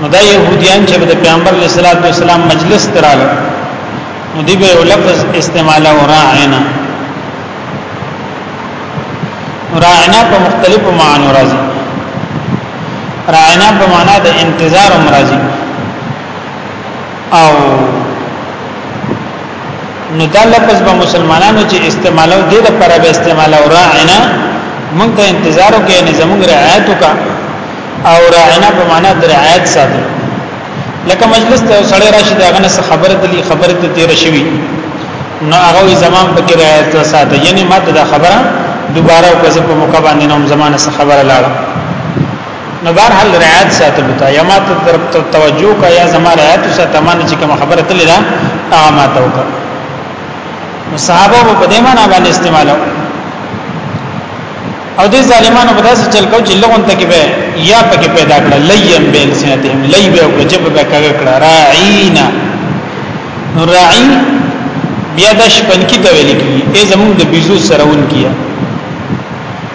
نو دا يهوديان چې د پیغمبر علیه الصلاۃ والسلام مجلس تراله نو دی به لفظ استعمال او راعنا راعنا په مختلفو معنو راځي راعنا په معنا د انتظار هم راځي او نو دا لفظ به مسلمانانو چې استعمالو دې د پر به استعمالو راعنا مونږ ته انتظار وکړي نه زموږ رعایت وکا او راعنا په معنا د رعایت ساتل لکه مجلس ته سړی راشي دا غنه خبره دلی خبره ته تیر شوی نو هغه زمام پکې رعایت ساته یعنی ماته دا خبره دوباره او کزه په موقع باندې نوم زمانه خبره لاړه نو بهر حل رعایت ساتلو ته یا ما ته توجه کا یا زما رعایت ساته ما چې کوم خبره تللی دا هغه ما ته وکړه نو صحابه په دې معنی باندې استعمالو او دې ظالمانو په داسې چل کو چې لغون ته کې به یا پکې پیدا کړ لیم بین سنتهم لی به او جب به کګه کړ راعینا نو راعی بیا د شپن کې ته ویل کی ای زمون د بیزو سرون کیه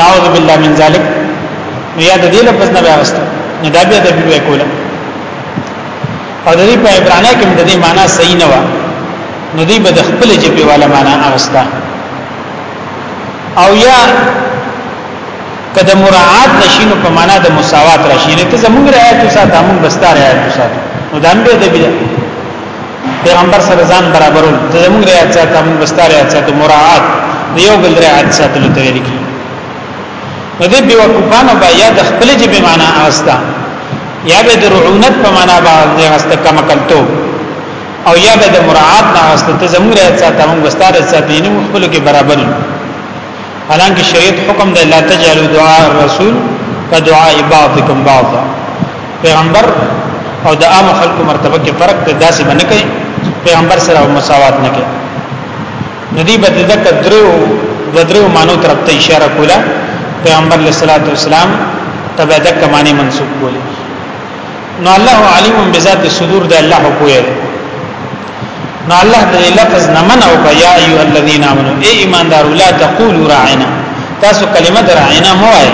نعوذ بالله من ذلک نو یاد دې لفظ نه راغست نو دا بیا د بیا کوله او د دې په عبرانه کې د دې معنی صحیح نه و نو دې به د خپل جبه والا معنی اغستا او یا کده مراعات نشینو په معنا د مساوات راشي نه ته زمونږ رعایت وساته موږ بستار رعایت وساته نو دا هم به د بیا پیغمبر سره ځان برابرول د زموږ رعایت ساتو موږ بستاره رعایت ساتو مراعات د یو بل رعایت ساتلو ته ویل کی نو دې به وقفانو با یا د خپل جبه معنا اوستا یا به د رعونت په معنا باندې اوستا کما کلتو او یا به د مراعات نه اوستا ته زموږ رعایت ساتو موږ بستاره ساتو نه خپل کې برابر یو حالانکه شریعت حکم دی لا تجعلوا دعاء الرسول كدعاء بعضكم بعضا پیغمبر او د عام خلکو مرتبه کې فرق دی داسې باندې کوي پیغمبر سره مساوات نه کوي ندی بدده کدرو بدرو مانو طرف ته اشاره کوله پیغمبر علیہ الصلوۃ والسلام تبع د کمانه منسوب کوله نو الله علیم بذات الصدور د الله کوی نو الله د لفظ نه منع او یا ایو الذین آمنو ای ایماندار لا تقولوا راعنا تاسو کلمه راعنا مو وای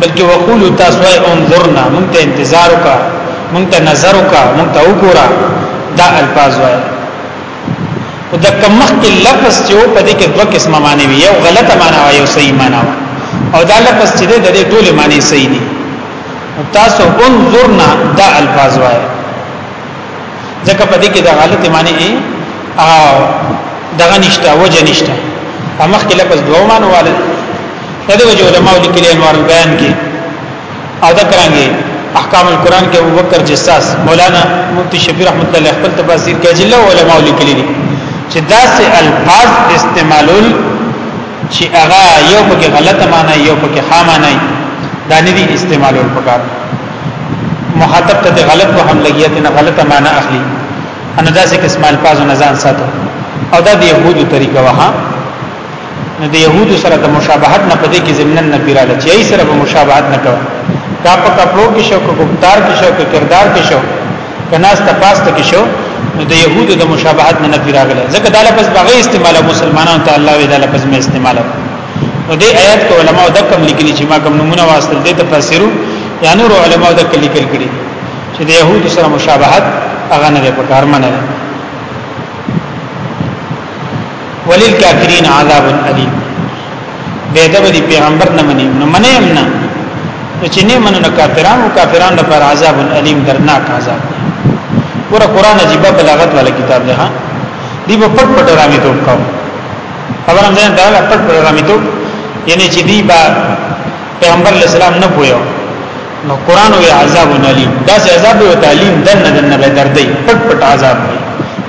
بلکې وقولوا تاسو وای انظرنا مونږ ته انتظار وکا مونږ ته نظر وکا مونږ ته وګورا دا الفاظ وای او د کمخ کې لفظ چې په دې کې دوه قسمه معنی وي یو غلطه معنی او یو صحیح معنی او دا لفظ چې د دې ټوله معنی صحیح دي تاسو انظرنا دا الفاظ وای ځکه په دې کې د حالت معنی ا دغه نشته وجه نشته امخ کې لفظ دوه معنی والے د دې وجه علماء لیکلي انوار بیان کې او دا کرانګي احکام القرآن کې ابوبکر جساس مولانا مفتی شفیع رحمت الله خپل تفاسیر کې جله علماء لیکلي دي چې داسې الفاظ استعمالول چې هغه یو پکې غلطه معنی یو پکې ښه معنی دا نه دي استعمالول پکار مخاطب ته غلط وهم لګیا ته غلطه معنی اخلي ان دا څه قسم الفاظ نه ځان ساتو او دا د يهودو طریقه وه نو د يهودو سره د مشابهت نه پدې کې ضمن نه پیراله چې ای سره به مشابهت نه کوي کا په کپلو کې شو کو ګفتار کې شو کو کردار کې شو کناس تپاس ته کې شو نو د يهودو د مشابهت نه نه پیراله ځکه دا لفظ بغي استعمال مسلمانانو ته الله وی دا لفظ مې استعمالو نو دې آیات کې علما د کم لیکلي چې ما کوم نمونه واستل دي تفسیرو یا نور علما د کلی کل کړي چې د يهود سره مشابهت هغه نه په کار منه ولل کافرین عذاب الیم بيدب دي پیغمبر نه مني نو منه هم نه چې نه منو نه کافرانو کافرانو لپاره عذاب الیم درناک عذاب ور قرآن عجیب بلاغت والا کتاب ده دی په پټ پټ رامي ته وکاو خبر هم ځان ته پټ پر رامیتو یعنی چې دی با پیغمبر اسلام نه پویو نو قران وی عذاب نلی دا سه عذاب او تعلیم دن نه دن به دردی پټ پټ عذاب دی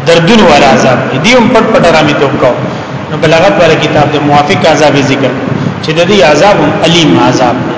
دردون والا عذاب دی هم پټ پټ رامي تو کو نو بلاغت والا کتاب د موافق عذاب ذکر چې د دې عذاب علیم عذاب دی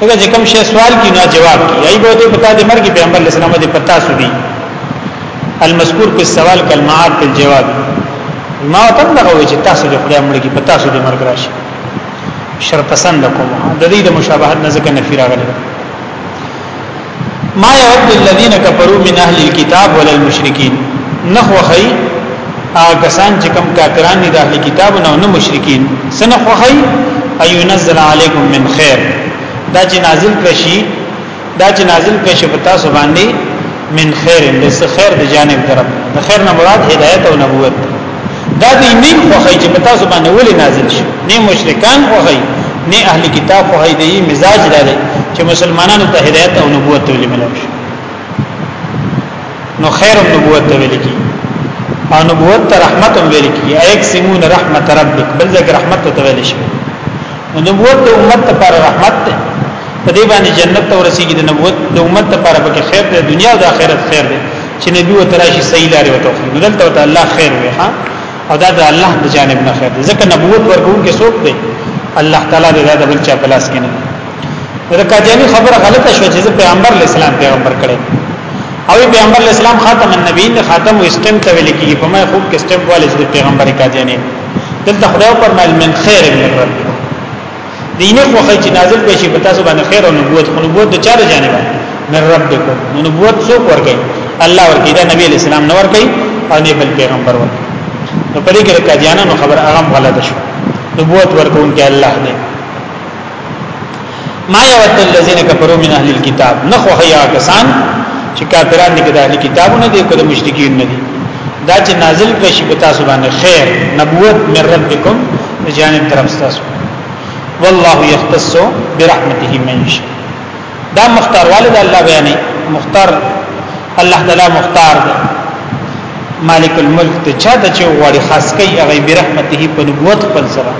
هغه چې کوم شی سوال کی نه جواب کی ای به ته پتا دې مرګ پیغمبر اسلام دې پتا سودی المذکور په سوال کلمات په جواب ما تم دغه وی چې تاسو دې خدای مړ کی پتا سودی مرګ راشي شر پسند کوم د دې د مشابهت نه ځکه نفي راغلی ما يود الذين كفروا من اهل الكتاب ولا المشركين نخوخي آګسان چې کوم کافران دي د اهل کتاب نه نه مشرکین سنه خوخی ايو نزل علیکم من خیر دا چې نازل کړي دا چې نازل کړي په تاسو باندې من خیر د خیر د جانب طرف د خیر نه مراد هدایت او نبوت دا دی نه خوخی چې په تاسو باندې ولې نازل شي نه مشرکان خوخی نه اهل کتاب خوخی دی مزاج لري چې مسلمانانو ته هدایت او نبوت ولې ملو شي نو خیر او نبوت ته ویل کی او نبوت ته رحمت هم ویل کی ایک سمون رحمت ربک بل ځکه رحمت ته ویل شي نو نبوت د امت لپاره رحمت ده په دې باندې جنت ته ورسیږي د نبوت د امت لپاره به خیر ده دنیا او د آخرت خیر ده چې نبی و تراشی صحیح لارې وته خو دلته ته الله خیر وي ها او دا د الله د جانب نه خیر ځکه نبوت ورکون کې څوک دی الله تعالی دې دا د بل چا پلاس کې نه دا کاجانی خبره غلطه شو چې پیغمبر اسلام پیغمبر کړي او پیغمبر اسلام خاتم النبیین خاتم او استم ته ویل کیږي په ما خوب کې استم والے چې پیغمبر کاجانی دلته خدای پر مل من خیر من رب دینه خو خی چې نازل بشي په تاسو باندې خیر او نبوت خو نبوت د چاره جانب من ربکم نبوت څوک ورګي الله ورګي دا نبی اسلام نور کوي او نه بل پیغمبر ورګي نو په دې کې راځيانو خبر هغه غلطه شو نبوت ورکون کې الله دی ما یود الذین کفروا من اهل الكتاب نخو هيا کسان چې کافران دي د اهل کتابونو دي کله مشرکین نه دي دا چې نازل کړي په تاسو باندې خیر نبوت من ربکم جانب طرف تاسو والله يختص برحمته من يشاء دا مختار والد الله بیانې مختار الله تعالی مختار دی مالک الملک ته چا د چې وړي خاص کوي هغه برحمته په نبوت خپل سره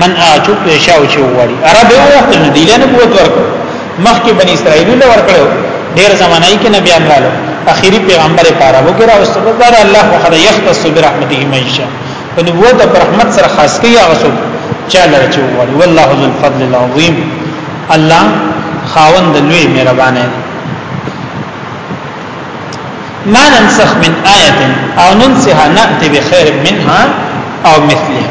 من اچو پېښاو چې وړي عرب یو وخت نه دی له نبوت ورکړ مخکې بنی اسرائیل له ورکړو ډیر زمانہ یې کې نبی امرالو اخیری پیغمبر پاره وګره او سبب الله خو خدای یختص برحمته من یشاء په نبوت او رحمت سره خاص کوي هغه څوک چا لره چې وغواړي والله ذو الفضل العظیم الله خاوند لوی مهربانه ما ننسخ من آیه او ننسها نأتی بخیر منها او مثلها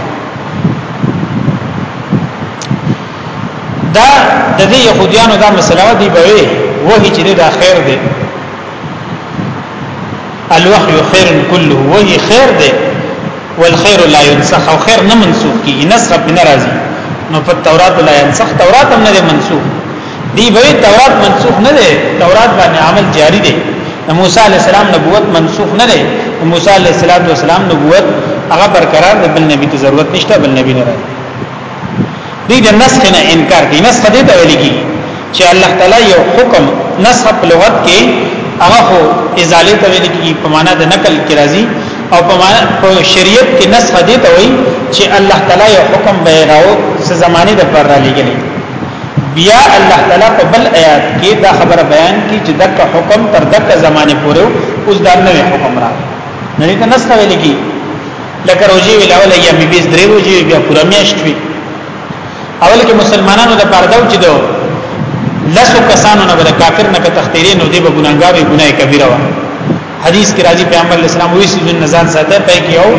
دا د دې يهوديانو دا مسله دی به وه چې دا خیر دی الوحی خیر کله وحی خیر دی والخير لا ينسخ او خیر نه منسوخ کی نسخ په ناراضي نو په تورات لا ينسخ تورات هم نه منسوخ دی به تورات منسوخ نه دی تورات باندې عمل جاری دی موسی علی السلام نبوت منسوخ نه دی موسی علی السلام نبوت هغه برقرار دی بل نبی ته ضرورت نشته بل نبی نه راځي دې د نسخ نه انکار کوي نسخ دې ته ویل کی چې الله تعالی یو حکم نسخ په لغت کې هغه خو ازاله ته ویل کی په معنا د نقل کې راځي او په معنا په شریعت کې نسخ دې ته وایي چې الله تعالی یو حکم به راو څه زمانه د پر را لګلې بیا الله تعالی په بل آیات کې دا خبر بیان کی چې دک حکم تر دک زمانه پورې اوس دا نوې حکم را نه دې نسخ ویل کی لکه روزي ویل اول ایام بیز درې روزي بیا پوره میاشت وی اول کې مسلمانانو د پردو چې دو لسو کسانو نه بل کافر نه تختیری نو دی به ګناګاوی ګنای کبیره و حدیث کې راځي پیغمبر اسلام وی چې جن نزان ساته پې کې او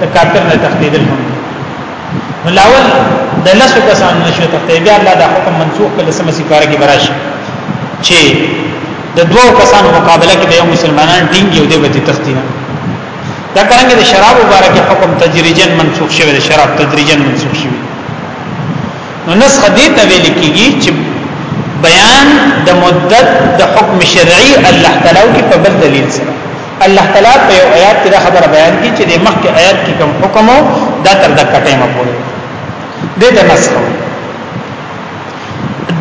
د کافر نه تختیدل هم نو لاول د لسو کسانو نشو تختیری بیا الله دا حکم منسوخ کړي سم سفاره کې براش چې د دوو کسانو مقابله کې د یو مسلمانان ټینګ یو دی به تختیری دا څنګه د شراب مبارک حکم تدریجا منسوخ شوی د شراب تدریجا منسوخ شوی نو نسخ دې ته ویل کیږي چې بیان د مدت د حکم شرعي الله تعالی کې په بل دلیل سره الله تعالی په یو آیات کې دا خبره بیان کړي چې د مخکې آیات کې کوم حکم دا تر د کټه مپورې دې ته نسخ وي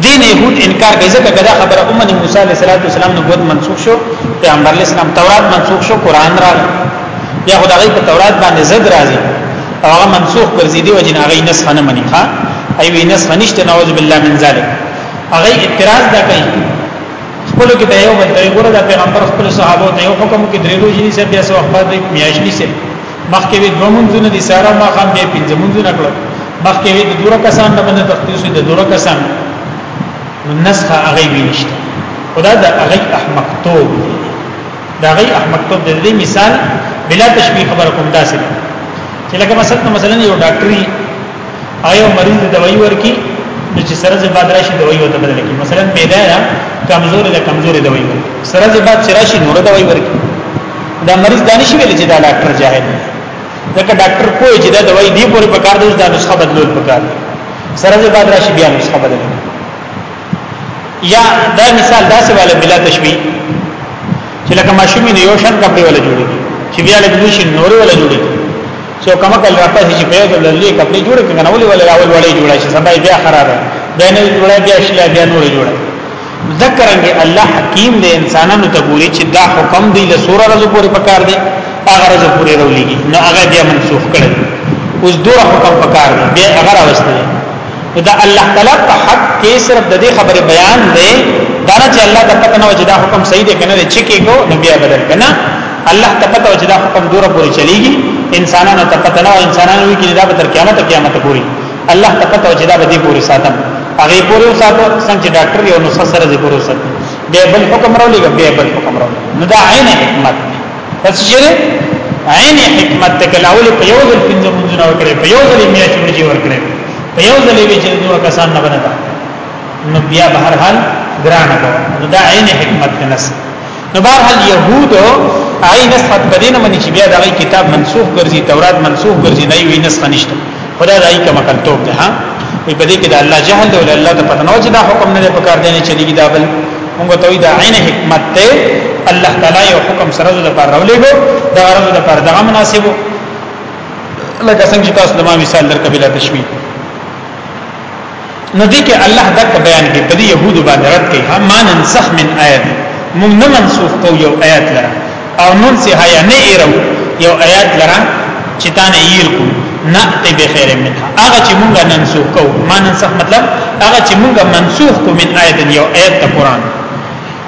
دین يهود انکار کوي ځکه کدا خبره امنه موسی علیه السلام نبوت منسوخ شو پیغمبر اسلام تورات منسوخ شو قران را یا خدای په تورات باندې زد راځي او هغه منسوخ ګرځي دی وجه نه هغه نسخ نه مني ها ایوی نسخ نشته نعوذ بالله من ذلک هغه اعتراض دا کوي خپل کې ته یو بل طریقو دا پیغمبر خپل صحابه ته یو حکم کې درې ورځې سره بیا سو خپل میاشتې سره مخکې وی دوه منځونه دي سارا ما خام به پنځه منځونه کړو مخکې وی د دوه کسان نه باندې تخصیص دي دوه کسان نسخه هغه وی نشته خدا د هغه احمق توب دا هغه احمق توب د دې مثال بلا تشبیه خبر کوم داسې چې لکه مثلا مثلا یو ډاکټري آیا مریض دوايي ورکی نو چې سره زې باد راشي دوايي وته بدل کی مثلا پیدا کمزور ده کمزور دوايي سره زې باد چې راشي نور دوايي ورکی دا مریض دانش ویل چې دا ډاکټر جاهل دی ځکه ډاکټر کوی چې دا دوايي دی پورې پکار دی دا نسخه بدلول پکار دی سره زه بعد راشي بیا نسخه بدلول یا دا مثال داسې والا بلا تشبیه چې لکه ماشومې نه یو شان کپڑے ولا جوړي چې بیا لکه دوی شي نور ولا جوړي سو کما کل راپا چې په یو للی کپڑے جوړ کړي نه ولې ولا اول وړي جوړا شي سبا بیا خراب دی بیا نه جوړا بیا شلا بیا نور جوړا ذکرنګ الله حکیم دی انسانانو ته ګوري چې دا حکم دی له سوره رزو پورې پکار دی هغه رزو پورې رولېږي نو هغه بیا منسوخ کړي اوس دوه حکم پکار دی بیا هغه راوستي دا الله تعالی په حق کې صرف د دې خبره بیان دی دا نه چې الله ته پته نه و چې دا حکم صحیح دی کنه چې کې کو نبی بدل کنه الله ته پته و چې دا حکم دوه پورې چلیږي انسانانو ته پته نه و انسانانو کې دا به تر قیامت قیامت پورې الله ته پته چې دا به دې پوری ساتم هغه پوری وساتو څنګه چې ډاکټر یو نو سره دې پوری وساتو به بل حکم راولي به بل حکم راولي نو دا عین حکمت پس چې عین حکمت ته کلاول په یو ځل پنځه منځونه وکړي په یو ځل میاشت ورځي ورکړي په یو ځل وی چې دوه کسان نه بنتا نو بیا بهر حال ګرانه نو دا عین حکمت نه نسل نو بهرحال يهود اي نسخت په دې نه مني چې بیا دا غي کتاب منسوخ ګرځي تورات منسوخ ګرځي نه وي نسخ نشته خدا دای کوم کلتوب ده ها وي په دې کې د الله جهل دی ول الله ته پته نه چې دا حکم نه پکار دی نه چلیږي دا بل موږ ته دا عین حکمت ته الله تعالی یو حکم سره د پر راولېګو دا غرض د پر دغه مناسب لکه څنګه چې تاسو د ما مثال درکبه لا تشبیه نو دې کې الله دک بیان کې په دې يهودو باندې رد کوي هم ننسخ من آیت موږ نه منسوخ کو یو آیت لره او نن سه یا نه ایرو یو آیت لره چې تا نه ایر کو نه ته به خیر منها هغه چې موږ ننسوخ کو ما ننسخ مطلب هغه چې موږ منسوخ کو من آیت یو آیت قرآن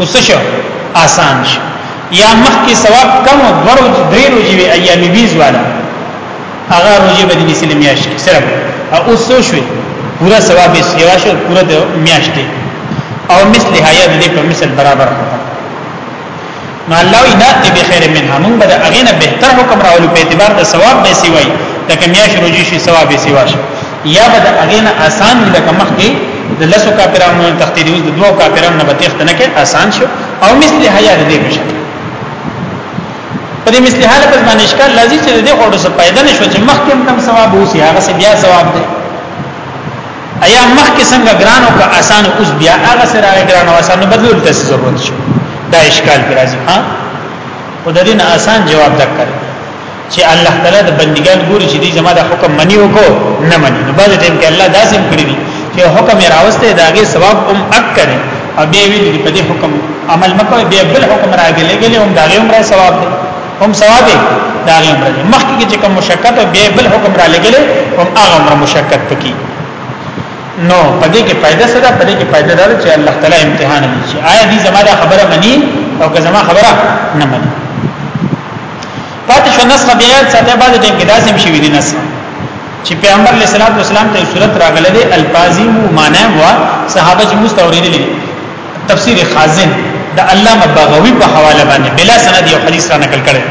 اوس شو آسان شي یا مخ کې ثواب کم او ورو درې روزي وي ایام بیز والا هغه روزي به دې سلم یاش کې صرف او اوس شوي پورا ثواب یې سیوا شو پورا د میاشتې او مثل حیا دې په مثل برابر کړه نو الله وی ناتی بخیر منها مونږ به د هغه نه بهتر حکم راولو په اعتبار د ثواب به سی وای د کمیاش روجی شي ثواب به سی واشه یا به د هغه نه آسان وي لکه مخکې د لسو کافرانو نه تختی دی د دوه کافرانو نه به تخت نه کې آسان شو او مثل حیا د دې بشه په دې مثل حاله په باندې اشکال لازم چې د دې خورو څه پیدا نشو چې مخکې کم ثواب وسی هغه څه بیا ثواب دی ایا مخکې څنګه ګرانو که اسانو اوس بیا هغه سره ګرانو اسانو بدلول ته ضرورت شي دا اشکال کې راځي ها او د دې نه آسان جواب دکړ چې الله تعالی د بندګان ګوري چې دې زما د حکم منی وکړو نه منی نو بعد دې کې الله داسې کړی دي چې حکم یې راوسته داګه ثواب هم اک کړي او بیا ویل دي په دې حکم عمل مکو بیا بل حکم راګلې ګلې هم داګه هم را ثواب دی هم ثواب دا غي عمره مخکې چې کوم مشقت او بیا بل حکم را لګل هم هغه عمره مشقت پکې نو پدې کې فائدہ سره پدې کې فائدہ دار چې الله تعالی امتحان نه شي آیا دې زما دا خبره مني او که زما خبره نه مني پاتې شو نسخه بیا ساته بعد دې کې داسم شي ویل نسخه چې پیغمبر علیه الصلاۃ والسلام ته صورت راغله دي الفاظی مو معنی وا صحابه چې مستوریدل تفسیر خازن د علامه بغوی په حواله باندې بلا سند یو حدیث را نقل کړي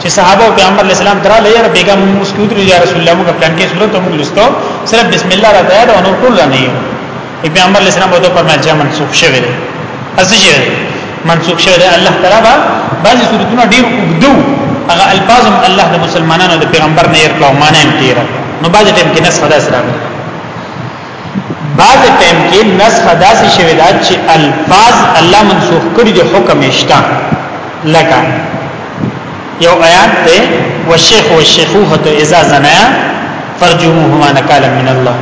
چې صحابه او پیغمبر اسلام درا لیر بیگم مسکوت یا رسول الله موږ پلان کې صورت موږ لستو صرف بسم الله را تیار او نور ټول نه یو پیغمبر اسلام وته پر مجه منسوخ شوی دی ازجه منسوخ شوی دی الله تعالی با بعضی صورتونه ډیر وګدو هغه الفاظم الله د مسلمانانو د پیغمبر نه یې کړو معنی یې تیر نو بعضی ټیم کې نس خدا سره بعض ټیم کې نسخه داسې شوی دا چې الفاظ الله منسوخ کړی د حکم اشتا لکه یو آیات دی والشیخ والشیخوه اذا زنا فرجموهما نکالا من الله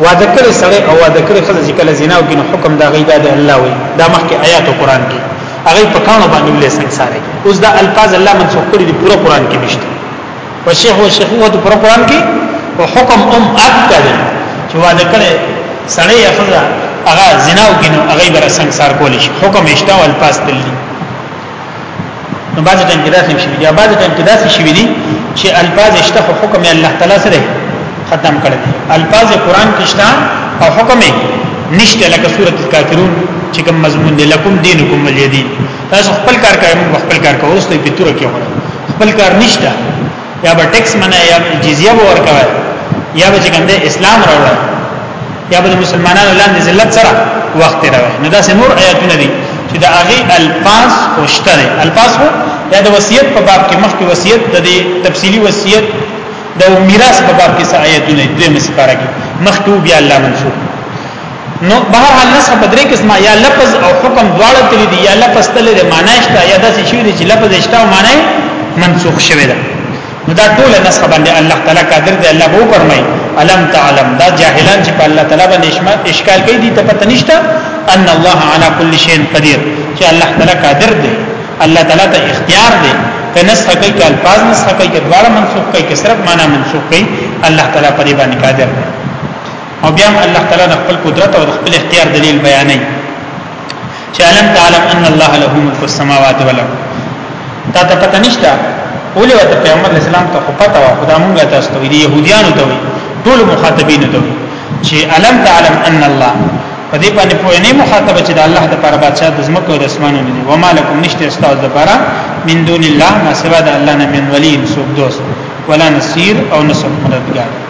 وعده کړی سره او وعده کړی خزه چې کله زنا وکړي نو حکم دا غیدا د الله وي دا مخکې آیات قرآن کې هغه په کانو باندې ولې سنساري اوس دا الفاظ الله منسوخ کړی دی پورا قرآن کې نشته په شیخ او شیخ وو د قرآن کې او حکم ام اکته دی چې واده کړي سړی افضل هغه زنا او کینو هغه بر سنگسار کول شي حکم اشتا او الفاظ دي نو بعض ټیم کې داسې شي بیا بعض ټیم کې داسې شي دي چې الفاظ اشتا او حکم الله تعالی سره ختم کړي الفاظ قرآن کې اشتا او حکم نشته لکه سورۃ الکافرون چې کوم مضمون دی لکم دینکم ولیدین تاسو خپل کار کوئ موږ خپل کار کوو اوس ته په تور کې وره خپل کار نشته یا به ټیکس منه یا جزیه به ورکوي یا به کوم د اسلام راوړل یا به مسلمانانو لاندې ذلت سره وخت راوړي نو دا نور آیاتونه دي چې دا هغه الفاظ خوشته دي الفاظ هو یا د وصیت په باب کې مخکې وصیت د تفصیلی وصیت د میراث په باب کې څه آیاتونه دي د مسپاره کې مخکې بیا الله منصور نو بهر حال نسخ په درې قسمه یا لفظ او حکم دواړه تللی دی یا لفظ تللی دی معنی شته یا داسې شوی دی چې لفظ شته او معنی منسوخ شوی ده نو دا ټول نسخ باندې الله تعالی قادر دی الله وو فرمای علم تعلم دا جاهلان چې په الله تعالی باندې اشکال کوي دي ته پته نشته ان الله على كل شيء قدير چې الله تعالی قادر دی الله تعالی ته اختیار دی که نسخ کوي که الفاظ نسخ کوي که دواړه منسوخ کوي که صرف معنی منسوخ کوي الله تعالی په دې باندې قادر دی او بیا الله تعالی د خپل قدرت او د خپل اختیار دلیل بیانوي چې علم تعلم ان الله له ملک السماوات والارض دا ته پته نشته ولې وته پیغمبر اسلام ته خو پته وا خدای مونږه تاسو ته ویلي يهوديانو ته ویلي ټول مخاطبین ته ویلي چې علم تعلم ان الله په دې باندې په نه مخاطب چې د الله د پر بادشاہ د زمکو او د اسمانونو دی و مالکم نشته استاد د پر من دون الله ما سوا د الله نه من ولی سوب دوست ولا نصير او نصر مددگار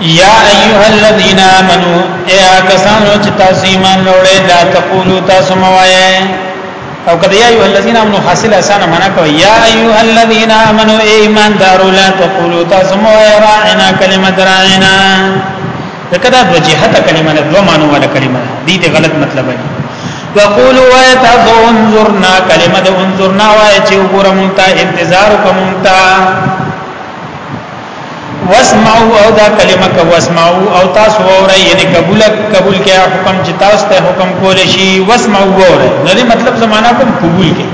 یا ایها الذین آمنو اے کسانو چې تاسو ایمان لرئ لا تقولوا تاسو موایا او کله یا ایها الذین آمنو حاصل اسانه معنا کوي یا ایها الذین آمنو اے ایمان دارو لا تقولوا تاسو موایا راعنا کلمه راعنا دکدا د جهته کلمه نه دوه مانو ولا کلمه دي ته غلط مطلب دی وقولوا ويتذو انظرنا کلمه انظرنا وای چې وګورم ته انتظار کوم ته واسمعوا او دا کلمه کو واسمعوا او تاسو وره یعنی قبول قبول کیا حکم چې تاسو ته حکم کول شي واسمعوا وره نو دې مطلب زمانہ کوم قبول کې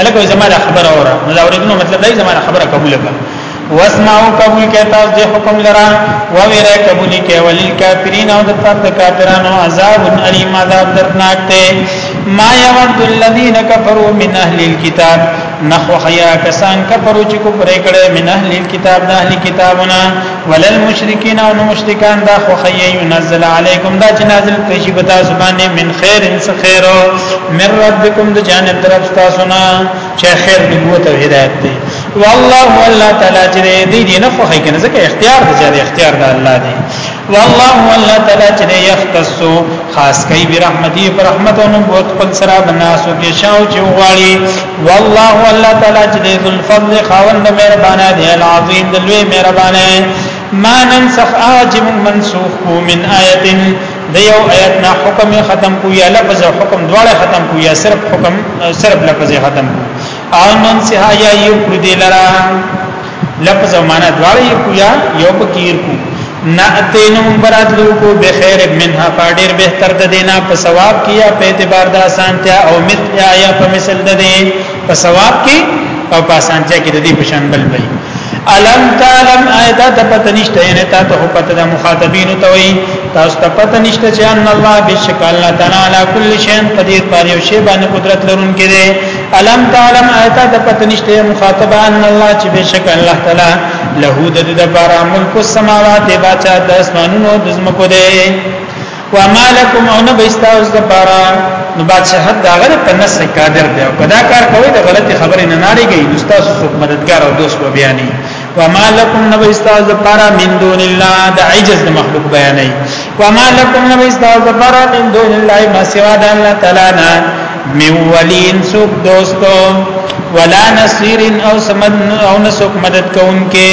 الکه زمانہ خبره وره نو دا ورګنو مطلب دی زمانہ خبره قبول کړه واسمعوا قبول کیا تاسو دې حکم لرا و وره قبول کیا ولل کافرین او د تاسو کافرانو عذاب الیم عذاب درناک ته ما یود الذین کفروا من اهل الكتاب نخو خیا کسان کفرو چې کفر کړي من اهل کتاب د اهل کتابونه ولل مشرکین او مشرکان دا خو خیا ينزل علیکم دا چې نازل کړي شي بتا زبانه من خیر انس خیر من ربکم د جانب طرف تاسو نه چې خیر نبوت او هدایت دی والله الله تعالی چې دې دې نه خو خیا کنه ځکه اختیار دی چې اختیار د الله دی والله والله تعالی چې یختص خاص کوي برحمتي برحمت او نبوت خپل سره بناسو کې شاو چې غواړي والله والله تعالی چې ذل فضل خاوند مهربانه دی العظیم د لوی مهربانه ما ننسخ آج من منسوخ کو من آیت د یو آیت نه حکم ختم کو یا لفظ حکم دواړه ختم کو یا صرف حکم صرف لفظ ختم کو او ننسها یا یو کړی لرا لفظ او معنا دواړه یو یا یو پکیر کو ناتینم براتلو کو بخیر منها پاډیر بهتر د دینا په ثواب کیا په اعتبار د اسانتیا او مت یا یا په مثل د دی په ثواب کې او په اسانتیا کې د دې په شان بل وي الم تعلم ایدا د پتنشته ان ته ته پته د مخاطبین ته وي تاسو ته پته نشته چې ان الله بشک الله تعالی کل شی قدیر پر یو شی باندې قدرت لرونکی دی الم تعلم آیت د پتنشته مخاطبه ان الله چې بشک الله تعالی له د د بارا ملک السماوات باچا د اسمانونو د زمکو دی و ما لكم ان بيستاوس د بارا نو بادشاہت دا غره په نس قادر دی او کدا کار کوي د غلطي خبرې نه ناړيږي نو تاسو څوک مددگار او دوست و بیانې وما لكم نبي استاذ پارا من دون الله د عجز د مخلوق بیانې وما لكم نبي استاذ پارا من دون الله ما سوا د الله تعالی نه من ولین سوک دوستو ولا نصير او سمد او نسوک مدد کوونکې